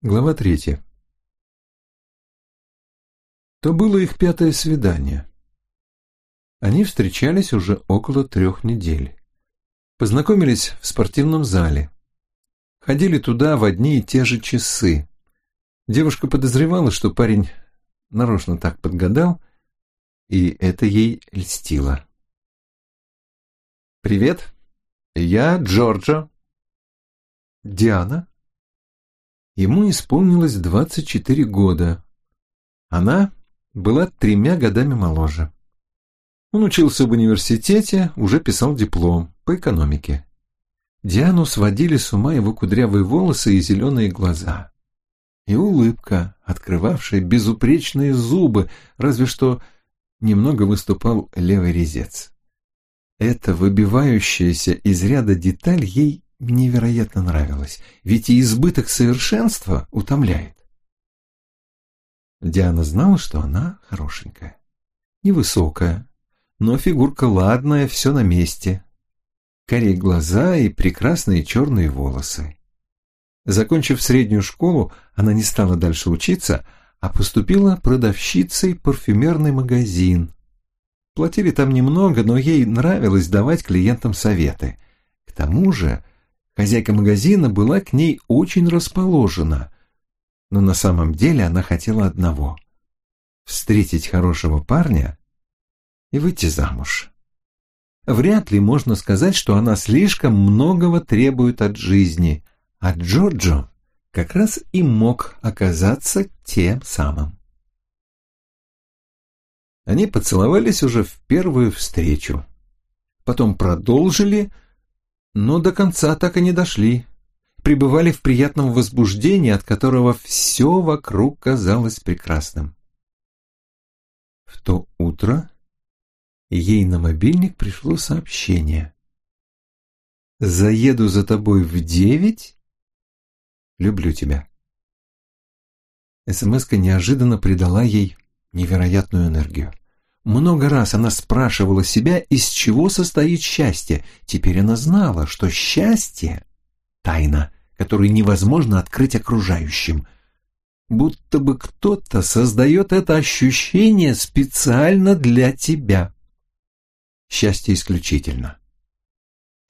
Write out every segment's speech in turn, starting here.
Глава третья. То было их пятое свидание. Они встречались уже около трех недель. Познакомились в спортивном зале. Ходили туда в одни и те же часы. Девушка подозревала, что парень нарочно так подгадал, и это ей льстило. «Привет, я Джорджо». «Диана?» Ему исполнилось 24 года. Она была тремя годами моложе. Он учился в университете, уже писал диплом по экономике. Диану сводили с ума его кудрявые волосы и зеленые глаза. И улыбка, открывавшая безупречные зубы, разве что немного выступал левый резец. Эта выбивающаяся из ряда деталь ей невероятно нравилось, ведь и избыток совершенства утомляет. Диана знала, что она хорошенькая, невысокая, но фигурка ладная, все на месте. Корей глаза и прекрасные черные волосы. Закончив среднюю школу, она не стала дальше учиться, а поступила продавщицей в парфюмерный магазин. Платили там немного, но ей нравилось давать клиентам советы. К тому же Хозяйка магазина была к ней очень расположена, но на самом деле она хотела одного — встретить хорошего парня и выйти замуж. Вряд ли можно сказать, что она слишком многого требует от жизни, а Джорджо как раз и мог оказаться тем самым. Они поцеловались уже в первую встречу. Потом продолжили — но до конца так и не дошли. Пребывали в приятном возбуждении, от которого все вокруг казалось прекрасным. В то утро ей на мобильник пришло сообщение. «Заеду за тобой в девять. Люблю тебя». СМС-ка неожиданно придала ей невероятную энергию. Много раз она спрашивала себя, из чего состоит счастье. Теперь она знала, что счастье — тайна, которую невозможно открыть окружающим. Будто бы кто-то создает это ощущение специально для тебя. Счастье исключительно.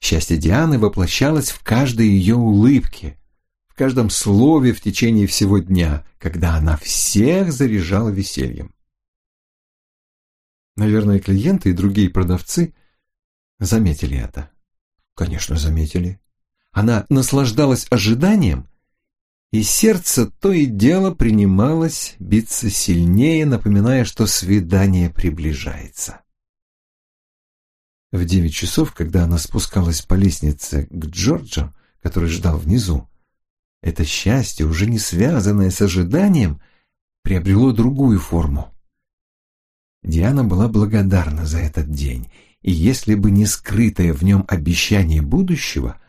Счастье Дианы воплощалось в каждой ее улыбке, в каждом слове в течение всего дня, когда она всех заряжала весельем. Наверное, клиенты и другие продавцы заметили это. Конечно, заметили. Она наслаждалась ожиданием, и сердце то и дело принималось биться сильнее, напоминая, что свидание приближается. В девять часов, когда она спускалась по лестнице к Джорджу, который ждал внизу, это счастье, уже не связанное с ожиданием, приобрело другую форму. Диана была благодарна за этот день, и если бы не скрытое в нем обещание будущего,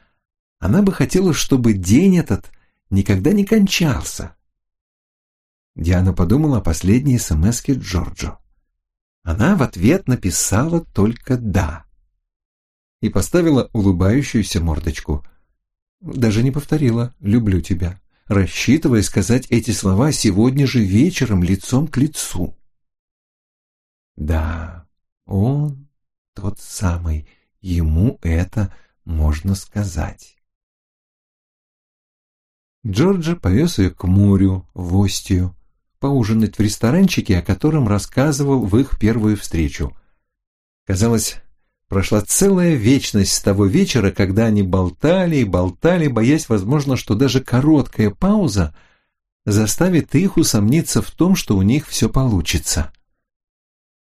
она бы хотела, чтобы день этот никогда не кончался. Диана подумала о последней смс-ке Джорджо. Она в ответ написала только «да» и поставила улыбающуюся мордочку. Даже не повторила «люблю тебя», рассчитывая сказать эти слова сегодня же вечером лицом к лицу. Да, он тот самый, ему это можно сказать. Джорджа повез ее к морю, в Остию, поужинать в ресторанчике, о котором рассказывал в их первую встречу. Казалось, прошла целая вечность с того вечера, когда они болтали и болтали, боясь, возможно, что даже короткая пауза заставит их усомниться в том, что у них все получится.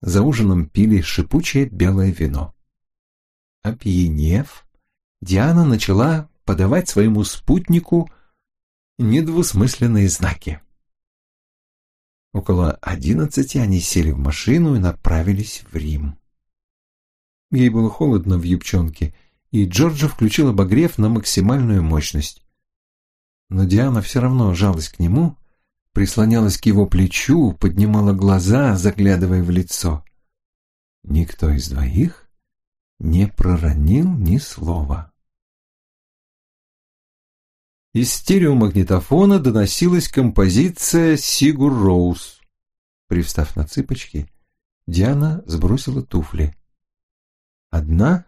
За ужином пили шипучее белое вино. Опьянев, Диана начала подавать своему спутнику недвусмысленные знаки. Около одиннадцати они сели в машину и направились в Рим. Ей было холодно в юбчонке, и Джорджа включил обогрев на максимальную мощность. Но Диана все равно жалась к нему прислонялась к его плечу, поднимала глаза, заглядывая в лицо. Никто из двоих не проронил ни слова. Из стереомагнитофона доносилась композиция «Сигур Роуз». Привстав на цыпочки, Диана сбросила туфли. Одна,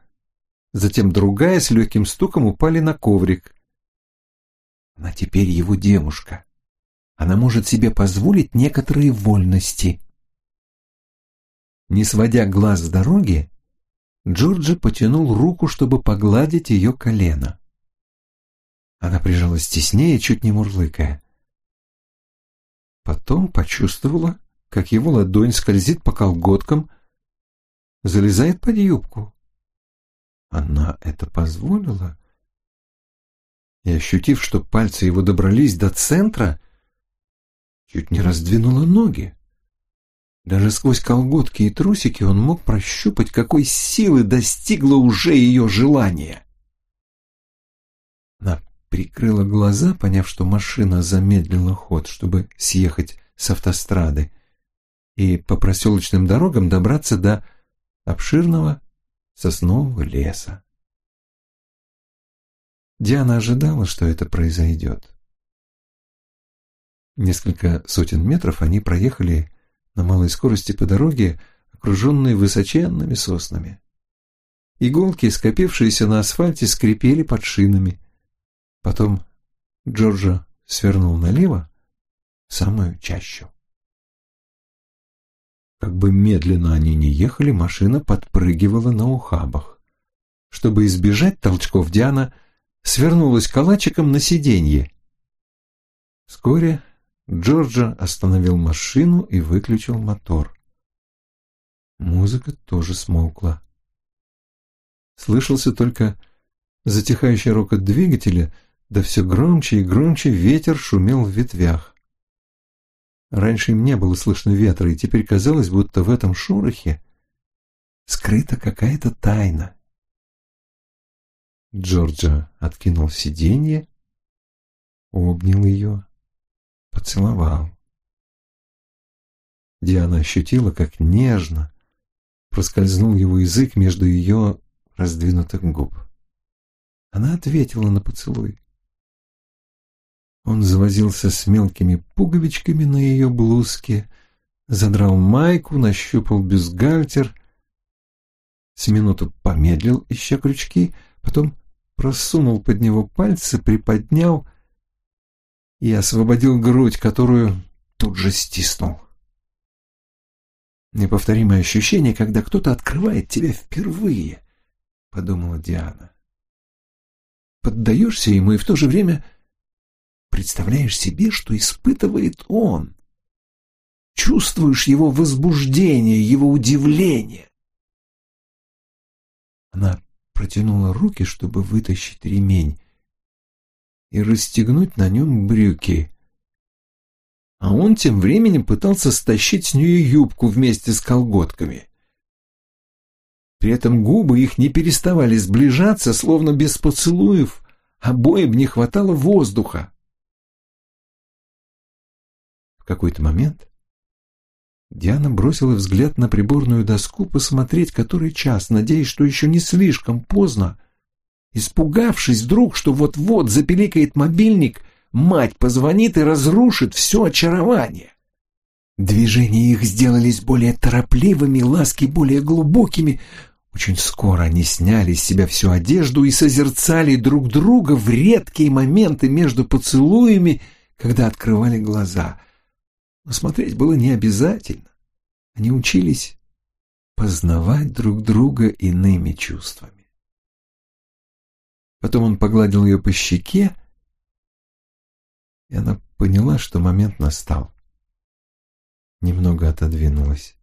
затем другая с легким стуком упали на коврик. Она теперь его девушка. Она может себе позволить некоторые вольности. Не сводя глаз с дороги, Джорджи потянул руку, чтобы погладить ее колено. Она прижалась теснее, чуть не мурлыкая. Потом почувствовала, как его ладонь скользит по колготкам, залезает под юбку. Она это позволила? И, ощутив, что пальцы его добрались до центра, чуть не раздвинула ноги. Даже сквозь колготки и трусики он мог прощупать, какой силы достигло уже ее желание. Она прикрыла глаза, поняв, что машина замедлила ход, чтобы съехать с автострады и по проселочным дорогам добраться до обширного соснового леса. Диана ожидала, что это произойдет. Несколько сотен метров они проехали на малой скорости по дороге, окруженной высоченными соснами. Иголки, скопившиеся на асфальте, скрипели под шинами. Потом Джорджа свернул налево в самую чащу. Как бы медленно они ни ехали, машина подпрыгивала на ухабах. Чтобы избежать толчков, Диана свернулась калачиком на сиденье. Вскоре Джорджа остановил машину и выключил мотор. Музыка тоже смолкла. Слышался только затихающий рокот двигателя, да все громче и громче ветер шумел в ветвях. Раньше им не было слышно ветра, и теперь казалось, будто в этом шорохе скрыта какая-то тайна. Джорджа откинул сиденье, обнял ее, поцеловал. Диана ощутила, как нежно проскользнул его язык между ее раздвинутых губ. Она ответила на поцелуй. Он завозился с мелкими пуговичками на ее блузке, задрал майку, нащупал бюстгальтер, с минуту помедлил, ища крючки, потом просунул под него пальцы, приподнял и освободил грудь, которую тут же стиснул. Неповторимое ощущение, когда кто-то открывает тебя впервые, подумала Диана. Поддаешься ему и в то же время представляешь себе, что испытывает он. Чувствуешь его возбуждение, его удивление. Она протянула руки, чтобы вытащить ремень и расстегнуть на нем брюки. А он тем временем пытался стащить с нее юбку вместе с колготками. При этом губы их не переставали сближаться, словно без поцелуев, обоим не хватало воздуха. В какой-то момент Диана бросила взгляд на приборную доску посмотреть, который час, надеясь, что еще не слишком поздно. Испугавшись вдруг, что вот-вот запеликает мобильник, мать позвонит и разрушит все очарование. Движения их сделались более торопливыми, ласки более глубокими. Очень скоро они сняли с себя всю одежду и созерцали друг друга в редкие моменты между поцелуями, когда открывали глаза — но смотреть было не обязательно. Они учились познавать друг друга иными чувствами. Потом он погладил ее по щеке, и она поняла, что момент настал. Немного отодвинулась.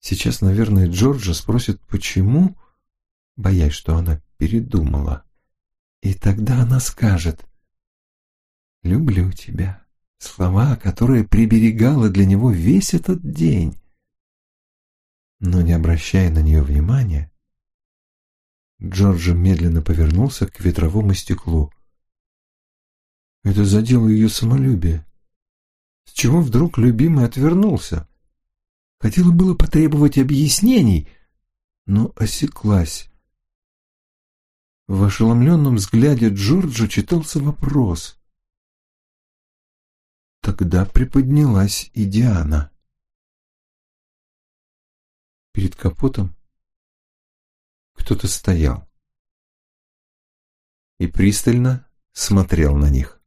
Сейчас, наверное, Джорджа спросит, почему, боясь, что она передумала. И тогда она скажет «Люблю тебя». Слова, которые приберегала для него весь этот день. Но не обращая на нее внимания, Джорджа медленно повернулся к ветровому стеклу. Это задело ее самолюбие. С чего вдруг любимый отвернулся? Хотела было потребовать объяснений, но осеклась. В ошеломленном взгляде Джорджа читался вопрос. Тогда приподнялась и Диана. Перед капотом кто-то стоял и пристально смотрел на них.